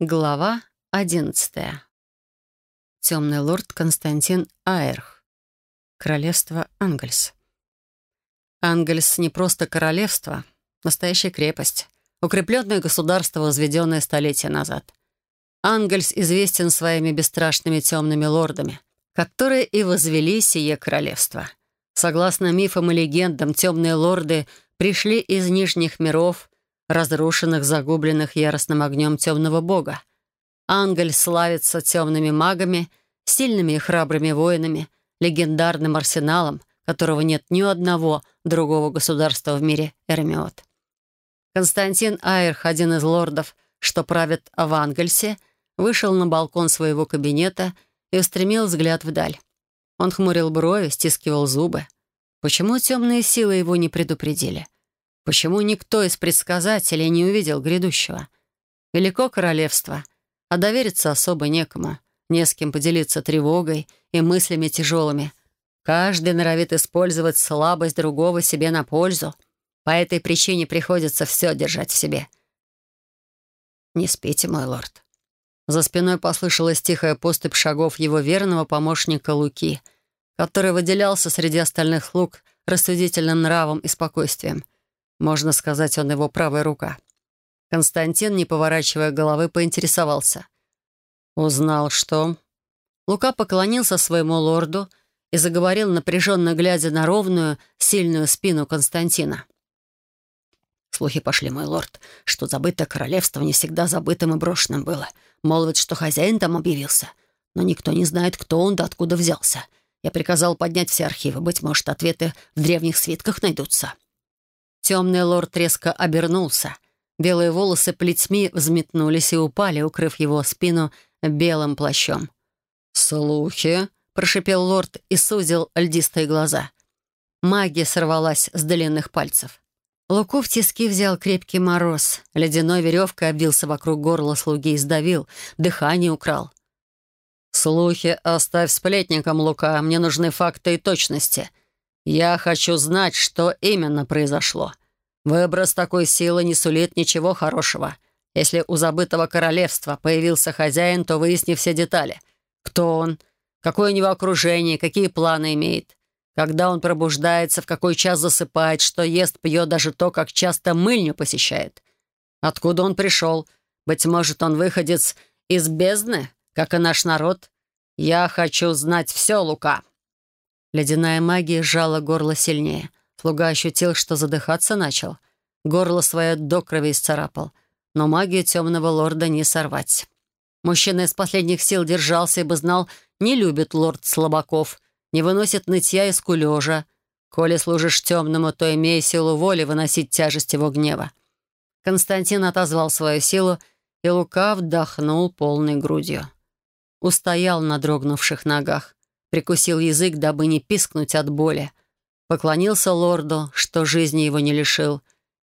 Глава одиннадцатая. Темный лорд Константин Аэрх. Королевство Ангельс. Ангельс не просто королевство, настоящая крепость, укрепленное государство, возведенное столетия назад. Ангельс известен своими бесстрашными темными лордами, которые и возвели сие королевство. Согласно мифам и легендам, темные лорды пришли из нижних миров, разрушенных, загубленных яростным огнем темного бога. Ангель славится темными магами, сильными и храбрыми воинами, легендарным арсеналом, которого нет ни одного другого государства в мире Эрмиот. Константин Айрх, один из лордов, что правит в Ангельсе, вышел на балкон своего кабинета и устремил взгляд вдаль. Он хмурил брови, стискивал зубы. Почему темные силы его не предупредили? — Почему никто из предсказателей не увидел грядущего? Велико королевство, а довериться особо некому, не с кем поделиться тревогой и мыслями тяжелыми. Каждый норовит использовать слабость другого себе на пользу. По этой причине приходится все держать в себе. «Не спите, мой лорд». За спиной послышалась тихая поступь шагов его верного помощника Луки, который выделялся среди остальных слуг рассудительным нравом и спокойствием — можно сказать, он его правая рука. Константин, не поворачивая головы, поинтересовался. «Узнал, что...» Лука поклонился своему лорду и заговорил, напряженно глядя на ровную, сильную спину Константина. Слухи пошли, мой лорд, что забытое королевство не всегда забытым и брошенным было. Мол, что хозяин там объявился. Но никто не знает, кто он да откуда взялся. Я приказал поднять все архивы. Быть может, ответы в древних свитках найдутся. Темный лорд резко обернулся. Белые волосы плетьми взметнулись и упали, укрыв его спину белым плащом. «Слухи?» — прошипел лорд и сузил льдистые глаза. Магия сорвалась с длинных пальцев. Луку в тиски взял крепкий мороз. Ледяной веревкой обвился вокруг горла слуги и сдавил, дыхание украл. «Слухи оставь сплетникам, Лука. Мне нужны факты и точности. Я хочу знать, что именно произошло. Выброс такой силы не сулит ничего хорошего. Если у забытого королевства появился хозяин, то выясни все детали. Кто он, какое у него окружение, какие планы имеет, когда он пробуждается, в какой час засыпает, что ест, пьет, даже то, как часто мыльню посещает. Откуда он пришел? Быть может, он выходец из бездны, как и наш народ? Я хочу знать все, Лука. Ледяная магия сжала горло сильнее. Слуга ощутил, что задыхаться начал. Горло свое до крови исцарапал. Но магию темного лорда не сорвать. Мужчина из последних сил держался, ибо знал, не любит лорд слабаков, не выносит нытья из кулежа. Коли служишь темному, то имея силу воли выносить тяжесть его гнева. Константин отозвал свою силу, и Лука вдохнул полной грудью. Устоял на дрогнувших ногах прикусил язык, дабы не пискнуть от боли. Поклонился лорду, что жизни его не лишил,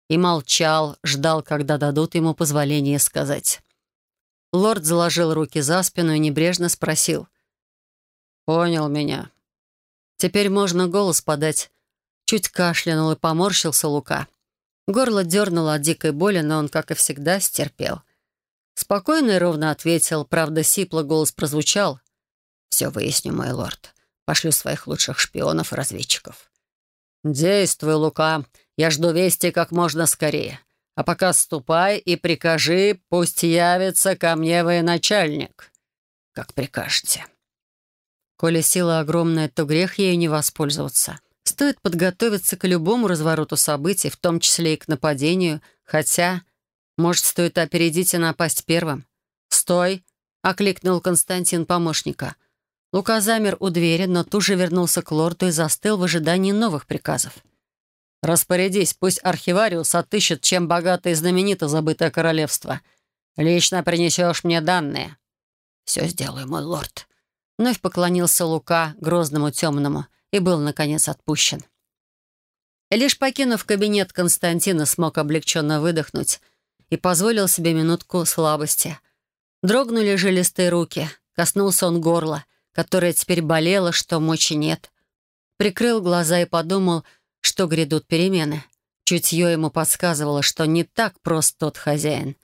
и молчал, ждал, когда дадут ему позволение сказать. Лорд заложил руки за спину и небрежно спросил. «Понял меня. Теперь можно голос подать». Чуть кашлянул и поморщился Лука. Горло дернуло от дикой боли, но он, как и всегда, стерпел. Спокойно и ровно ответил, правда, сипло голос прозвучал, все выясню, мой лорд. Пошлю своих лучших шпионов и разведчиков. Действуй, Лука. Я жду вести как можно скорее. А пока ступай и прикажи, пусть явится ко мне военачальник. Как прикажете. Коли сила огромная, то грех ею не воспользоваться. Стоит подготовиться к любому развороту событий, в том числе и к нападению, хотя, может, стоит опередить и напасть первым. «Стой!» — окликнул Константин помощника. Лука замер у двери, но тут же вернулся к лорду и застыл в ожидании новых приказов. «Распорядись, пусть архивариус отыщет, чем богато и знаменито забытое королевство. Лично принесешь мне данные». «Все сделаю, мой лорд». Вновь поклонился Лука, грозному темному, и был, наконец, отпущен. лишь покинув кабинет, Константина смог облегченно выдохнуть и позволил себе минутку слабости. Дрогнули жилистые руки, коснулся он горла — которая теперь болела, что мочи нет. Прикрыл глаза и подумал, что грядут перемены. Чутье ему подсказывало, что не так прост тот хозяин.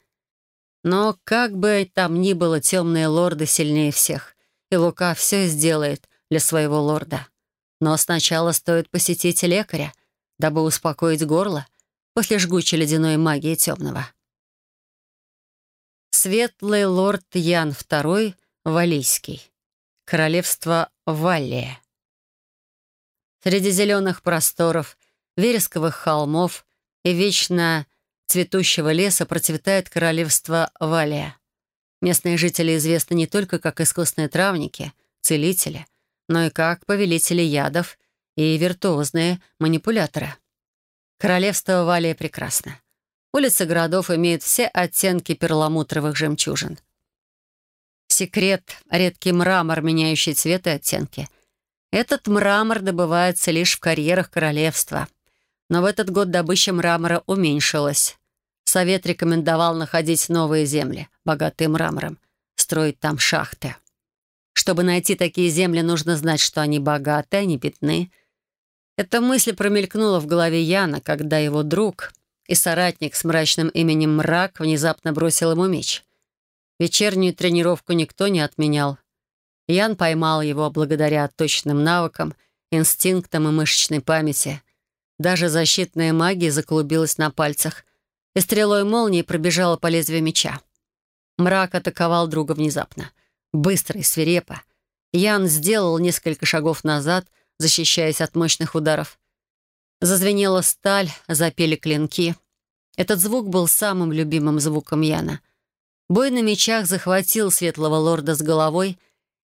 Но как бы там ни было, темные лорды сильнее всех, и Лука все сделает для своего лорда. Но сначала стоит посетить лекаря, дабы успокоить горло после жгучей ледяной магии темного. Светлый лорд Ян II Валийский. Королевство Валлия. Среди зеленых просторов, вересковых холмов и вечно цветущего леса процветает королевство Валия. Местные жители известны не только как искусные травники, целители, но и как повелители ядов и виртуозные манипуляторы. Королевство Валия прекрасно. Улицы городов имеют все оттенки перламутровых жемчужин. Секрет — редкий мрамор, меняющий цвет и оттенки. Этот мрамор добывается лишь в карьерах королевства. Но в этот год добыча мрамора уменьшилась. Совет рекомендовал находить новые земли, богатые мрамором, строить там шахты. Чтобы найти такие земли, нужно знать, что они богаты, не бедны. Эта мысль промелькнула в голове Яна, когда его друг и соратник с мрачным именем Мрак внезапно бросил ему меч. Вечернюю тренировку никто не отменял. Ян поймал его благодаря точным навыкам, инстинктам и мышечной памяти. Даже защитная магия заклубилась на пальцах, и стрелой молнии пробежала по лезвию меча. Мрак атаковал друга внезапно. Быстро и свирепо. Ян сделал несколько шагов назад, защищаясь от мощных ударов. Зазвенела сталь, запели клинки. Этот звук был самым любимым звуком Яна — Бой на мечах захватил светлого лорда с головой,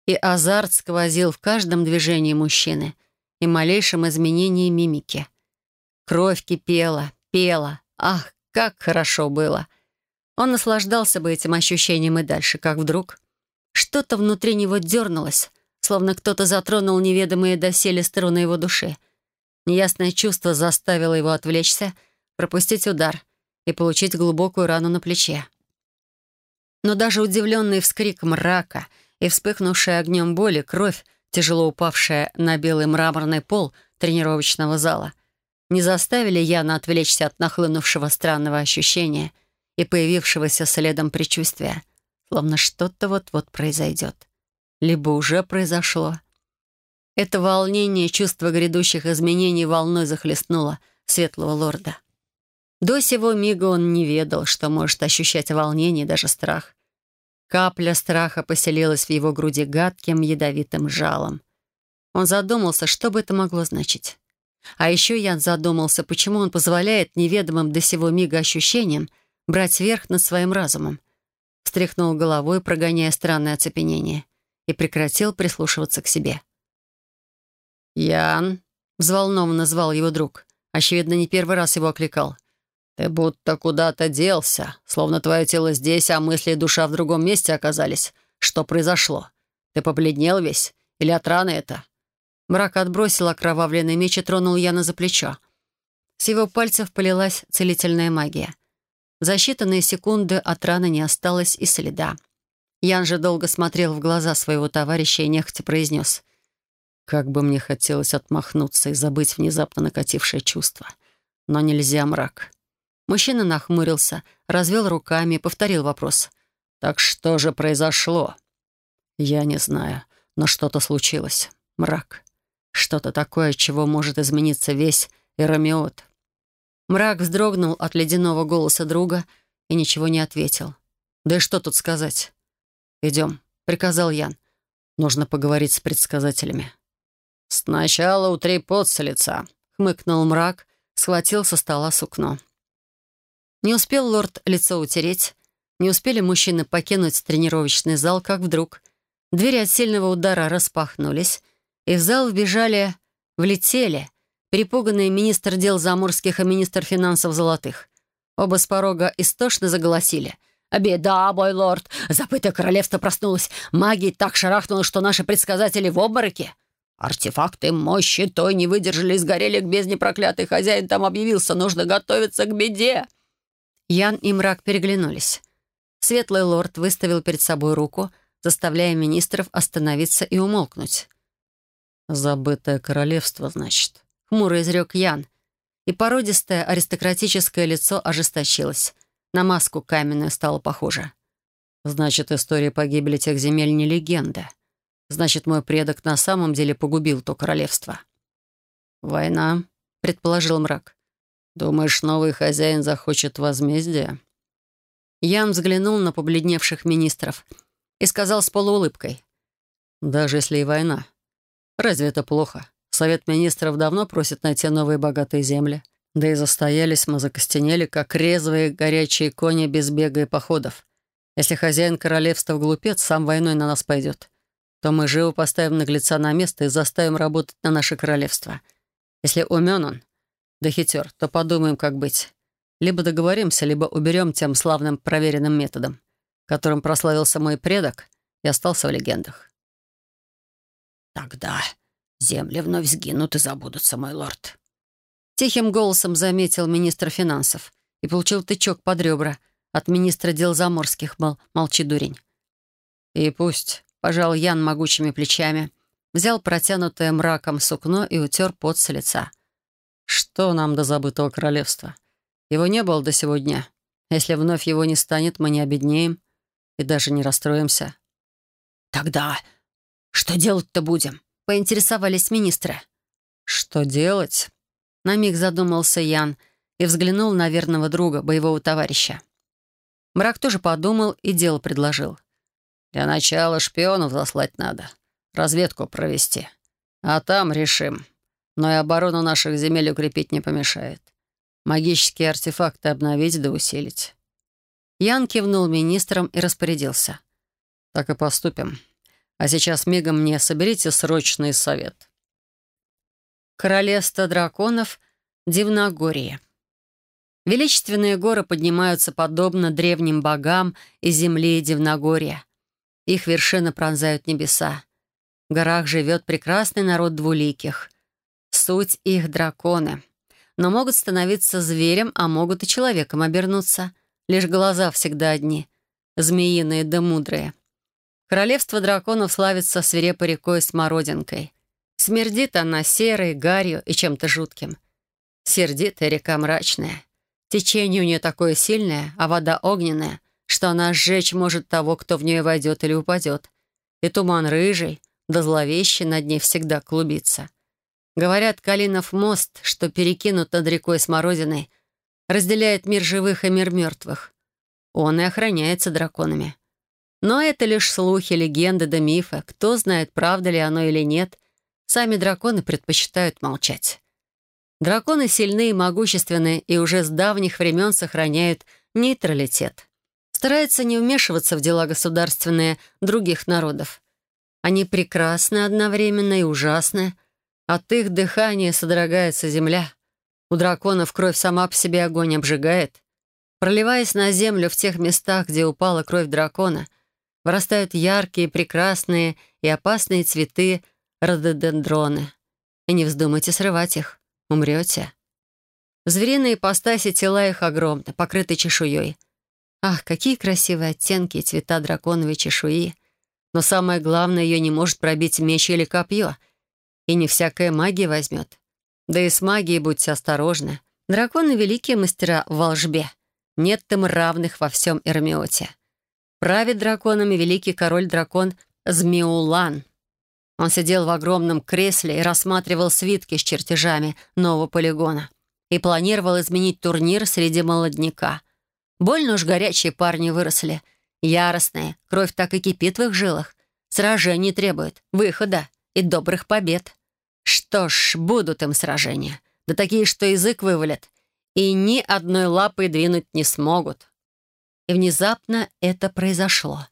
и азарт сквозил в каждом движении мужчины и малейшем изменении мимики. Кровь кипела, пела. Ах, как хорошо было! Он наслаждался бы этим ощущением и дальше, как вдруг что-то внутри него дернулось, словно кто-то затронул неведомые доселе струны его души. Неясное чувство заставило его отвлечься, пропустить удар и получить глубокую рану на плече. Но даже удивленный вскрик мрака и вспыхнувшая огнем боли кровь, тяжело упавшая на белый мраморный пол тренировочного зала, не заставили Яна отвлечься от нахлынувшего странного ощущения и появившегося следом предчувствия, словно что-то вот-вот произойдет. Либо уже произошло. Это волнение, чувство грядущих изменений волной захлестнуло светлого лорда. До сего мига он не ведал, что может ощущать волнение и даже страх. Капля страха поселилась в его груди гадким ядовитым жалом. Он задумался, что бы это могло значить. А еще Ян задумался, почему он позволяет неведомым до сего мига ощущениям брать верх над своим разумом. Встряхнул головой, прогоняя странное оцепенение, и прекратил прислушиваться к себе. «Ян», — взволнованно звал его друг, очевидно, не первый раз его окликал — «Ты будто куда-то делся, словно твое тело здесь, а мысли и душа в другом месте оказались. Что произошло? Ты побледнел весь? Или от раны это?» Мрак отбросил окровавленный меч и тронул Яна за плечо. С его пальцев полилась целительная магия. За считанные секунды от раны не осталось и следа. Ян же долго смотрел в глаза своего товарища и нехотя произнес. «Как бы мне хотелось отмахнуться и забыть внезапно накатившее чувство. Но нельзя, мрак. Мужчина нахмурился, развел руками и повторил вопрос. «Так что же произошло?» «Я не знаю, но что-то случилось. Мрак. Что-то такое, чего может измениться весь Эромиот». Мрак вздрогнул от ледяного голоса друга и ничего не ответил. «Да и что тут сказать?» «Идем», — приказал Ян. «Нужно поговорить с предсказателями». «Сначала утри пот с лица», — хмыкнул мрак, схватил со стола сукно. Не успел лорд лицо утереть, не успели мужчины покинуть тренировочный зал, как вдруг двери от сильного удара распахнулись, и в зал вбежали, влетели перепуганные министр дел заморских и министр финансов золотых. Оба с порога истошно заголосили. «Беда, мой лорд! Забытое королевство проснулось! Магия так шарахнула, что наши предсказатели в обмороке!» «Артефакты мощи той не выдержали и сгорели к бездне проклятый хозяин там объявился. Нужно готовиться к беде!» Ян и мрак переглянулись. Светлый лорд выставил перед собой руку, заставляя министров остановиться и умолкнуть. «Забытое королевство, значит», — хмуро изрек Ян. И породистое аристократическое лицо ожесточилось. На маску каменную стало похоже. Значит, история погибели тех земель не легенда. Значит, мой предок на самом деле погубил то королевство. «Война», — предположил мрак. «Думаешь, новый хозяин захочет возмездия?» Ян взглянул на побледневших министров и сказал с полуулыбкой. «Даже если и война. Разве это плохо? Совет министров давно просит найти новые богатые земли. Да и застоялись мы, закостенели, как резвые горячие кони без бега и походов. Если хозяин королевства глупец, сам войной на нас пойдет, то мы живо поставим наглеца на место и заставим работать на наше королевство. Если умен он, да хитер, то подумаем, как быть. Либо договоримся, либо уберем тем славным проверенным методом, которым прославился мой предок и остался в легендах. «Тогда земли вновь сгинут и забудутся, мой лорд». Тихим голосом заметил министр финансов и получил тычок под ребра от министра дел заморских, мол, молчи, дурень. И пусть, пожал Ян могучими плечами, взял протянутое мраком сукно и утер пот с лица. Что нам до забытого королевства? Его не было до сего дня. Если вновь его не станет, мы не обеднеем и даже не расстроимся. «Тогда что делать-то будем?» — поинтересовались министры. «Что делать?» — на миг задумался Ян и взглянул на верного друга, боевого товарища. Мрак тоже подумал и дело предложил. «Для начала шпионов заслать надо, разведку провести. А там решим. Но и оборону наших земель укрепить не помешает. Магические артефакты обновить да усилить». Ян кивнул министрам и распорядился. «Так и поступим. А сейчас мигом мне соберите срочный совет». Королевство драконов Дивногорье. Величественные горы поднимаются подобно древним богам из земли Дивногорья. Их вершины пронзают небеса. В горах живет прекрасный народ двуликих. Суть их — драконы. Но могут становиться зверем, а могут и человеком обернуться. Лишь глаза всегда одни, змеиные да мудрые. Королевство драконов славится свирепой рекой Смородинкой. Смердит она серой, гарью и чем-то жутким. Сердитая река мрачная. Течение у нее такое сильное, а вода огненная, что она сжечь может того, кто в нее войдет или упадет. И туман рыжий, да зловещий над ней всегда клубится. Говорят, Калинов мост, что перекинут над рекой Смородиной, разделяет мир живых и мир мертвых. Он и охраняется драконами. Но это лишь слухи, легенды да мифы. Кто знает, правда ли оно или нет. Сами драконы предпочитают молчать. Драконы сильны и могущественны и уже с давних времен сохраняют нейтралитет. Стараются не вмешиваться в дела государственные других народов. Они прекрасны одновременно и ужасны. От их дыхания содрогается земля. У драконов кровь сама по себе огонь обжигает. Проливаясь на землю в тех местах, где упала кровь дракона, вырастают яркие, прекрасные и опасные цветы рододендроны. И не вздумайте срывать их, умрете. В звериной ипостаси тела их огромны, покрыты чешуей. Ах, какие красивые оттенки и цвета драконовой чешуи. Но самое главное, ее не может пробить меч или копье. И не всякая магия возьмет. Да и с магией будьте осторожны. Драконы — великие мастера в волжбе. Нет им равных во всем Эрмиоте. Правит драконами великий король-дракон Змеулан. Он сидел в огромном кресле и рассматривал свитки с чертежами нового полигона и планировал изменить турнир среди молодняка. Больно уж горячие парни выросли. Яростные, кровь так и кипит в их жилах. Сражений требует, выхода и добрых побед. Что ж, будут им сражения. Да такие, что язык вывалят. И ни одной лапой двинуть не смогут. И внезапно это произошло.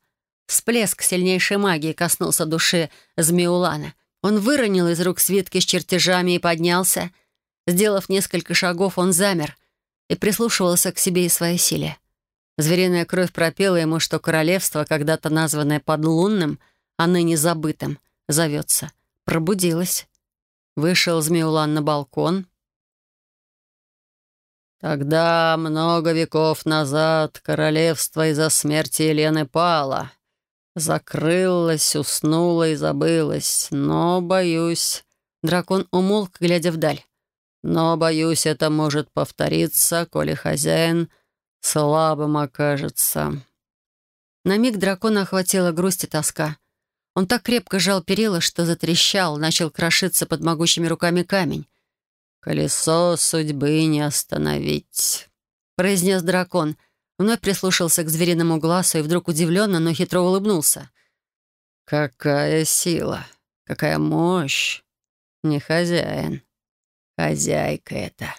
Всплеск сильнейшей магии коснулся души Змеулана. Он выронил из рук свитки с чертежами и поднялся. Сделав несколько шагов, он замер и прислушивался к себе и своей силе. Звериная кровь пропела ему, что королевство, когда-то названное подлунным, а ныне забытым, зовется. Пробудилось. Вышел Змеулан на балкон. «Тогда, много веков назад, королевство из-за смерти Елены пало. Закрылось, уснуло и забылось. Но, боюсь...» Дракон умолк, глядя вдаль. «Но, боюсь, это может повториться, коли хозяин слабым окажется». На миг дракона охватила грусть и тоска. Он так крепко жал перила, что затрещал, начал крошиться под могучими руками камень. «Колесо судьбы не остановить», — произнес дракон. Вновь прислушался к звериному глазу и вдруг удивленно, но хитро улыбнулся. «Какая сила! Какая мощь! Не хозяин, хозяйка это!»